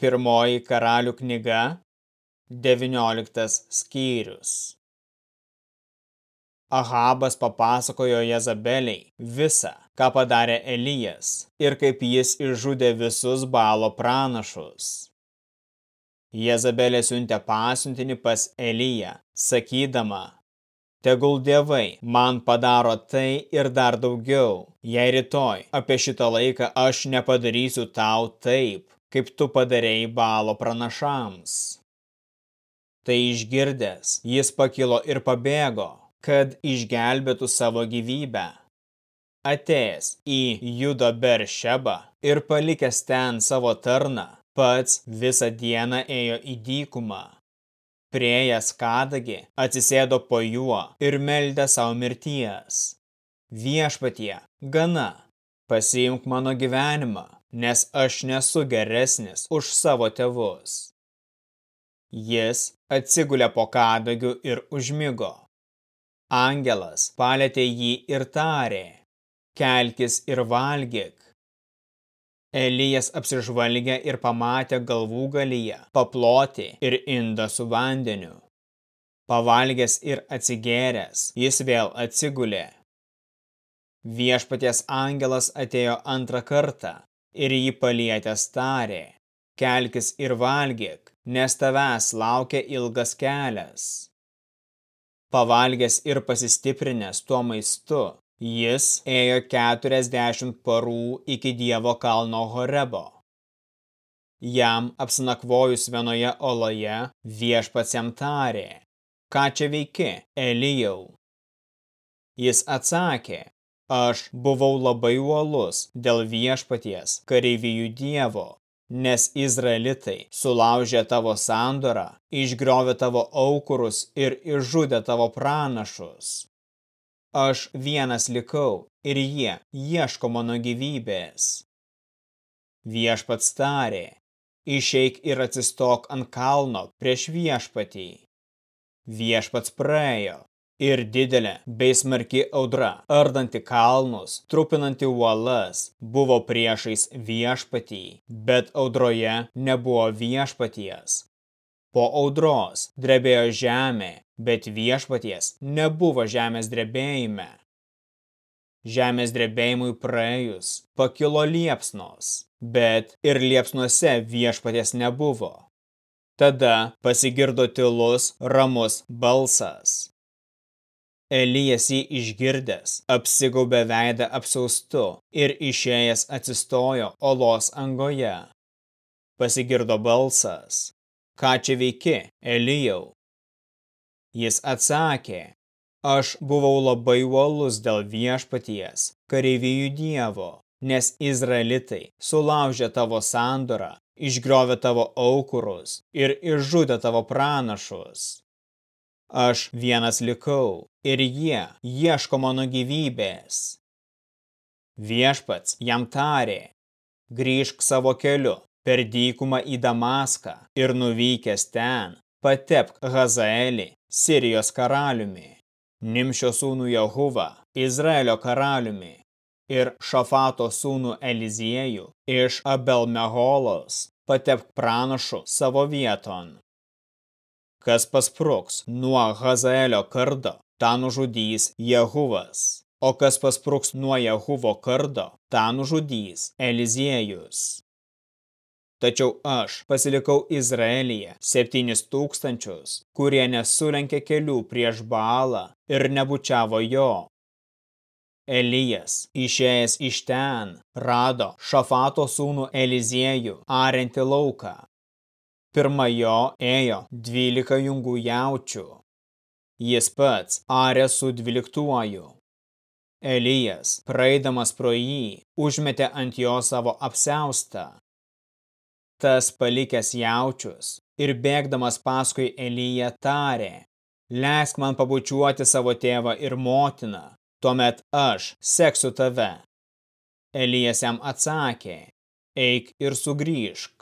Pirmoji karalių knyga, 19 skyrius. Ahabas papasakojo Jezabeliai visą, ką padarė Elijas ir kaip jis išžudė visus balo pranašus. Jezabelė siuntė pasiuntinį pas Eliją, sakydama, tegul dievai man padaro tai ir dar daugiau, jei rytoj apie šitą laiką aš nepadarysiu tau taip, kaip tu padarėjai balo pranašams. Tai išgirdęs, jis pakilo ir pabėgo, kad išgelbėtų savo gyvybę. Atėjęs į Judo Beršebą ir palikęs ten savo tarną, pats visą dieną ėjo į dykumą. Priejas kadagi atsisėdo po juo ir meldė savo mirties. Viešpatie, gana, pasiimk mano gyvenimą, nes aš nesu geresnis už savo tėvus. Jis atsigulė po kadagių ir užmigo. Angelas palėtė jį ir tarė, kelkis ir valgyk. Elijas apsižvalgė ir pamatė galvų galyje, paploti ir indą su vandeniu. Pavalgęs ir atsigėręs, jis vėl atsigulė. Viešpaties angelas atėjo antrą kartą ir jį palietęs tarė, kelkis ir valgyk, nes tavęs laukia ilgas kelias. Pavalgęs ir pasistiprinęs tuo maistu, jis ėjo keturiasdešimt parų iki Dievo kalno Horebo. Jam apsinakvojus vienoje oloje viešpats jam tarė, ką čia veiki, Elijau? Jis atsakė, Aš buvau labai uolus dėl viešpaties kareivijų dievo, nes Izraelitai sulaužė tavo sandorą, išgriovė tavo aukurus ir išžudė tavo pranašus. Aš vienas likau ir jie ieško mano gyvybės. Viešpats tarė, išeik ir atsistok ant kalno prieš viešpatį. Viešpats praėjo ir didelė bei smarki audra, ardanti kalnus, trupinanti uolas, buvo priešais viešpatį, bet audroje nebuvo viešpaties. Po audros drebėjo žemė, bet viešpaties nebuvo žemės drebėjime. Žemės drebėjimui praėjus pakilo liepsnos, bet ir liepsnuose viešpaties nebuvo. Tada pasigirdo tylus, ramus balsas. Elijas jį išgirdęs, apsigaubė veidą apsaustu ir išėjęs atsistojo olos angoje. Pasigirdo balsas. Ką čia veiki, Elijau? Jis atsakė, aš buvau labai uolus dėl viešpaties, kareivijų dievo, nes Izraelitai sulaužė tavo sandorą, išgriovė tavo aukurus ir išžudė tavo pranašus. Aš vienas likau ir jie ieško mano gyvybės. Viešpats jam tarė, grįžk savo keliu per dykumą į Damaską ir nuvykęs ten, patepk Hazaelį, Sirijos karaliumi, Nimšio sūnų Jehuvą, Izraelio karaliumi ir Šafato sūnų Eliziejų iš Abelmeholos, patepk pranašu savo vieton. Kas paspruks nuo Hazaelio kardo, tą nužudys Jehuvas, o kas paspruks nuo Jehuvo kardo, tą nužudys Eliziejus. Tačiau aš pasilikau Izraelyje septynis tūkstančius, kurie nesulenkė kelių prieš Baalą ir nebučiavo jo. Elijas, išėjęs iš ten, rado Šafato sūnų Eliziejų ariantį lauką Pirma jo ėjo dvylika jungų jaučių. Jis pats arė su dvyliktuoju. Elijas, praeidamas pro jį, užmetė ant jo savo apseustą. Tas palikęs jaučius ir bėgdamas paskui Eliją tarė, leisk man pabučiuoti savo tėvą ir motiną, tuomet aš seksiu tave. Elijas jam atsakė, eik ir sugrįžk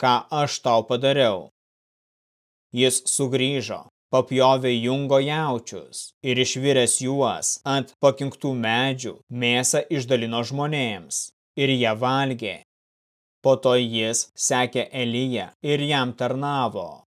ką aš tau padariau. Jis sugrįžo, papjovė jungo jaučius ir išviręs juos ant pakinktų medžių mėsą išdalino žmonėms ir jie valgė. Po to jis sekė Eliją ir jam tarnavo.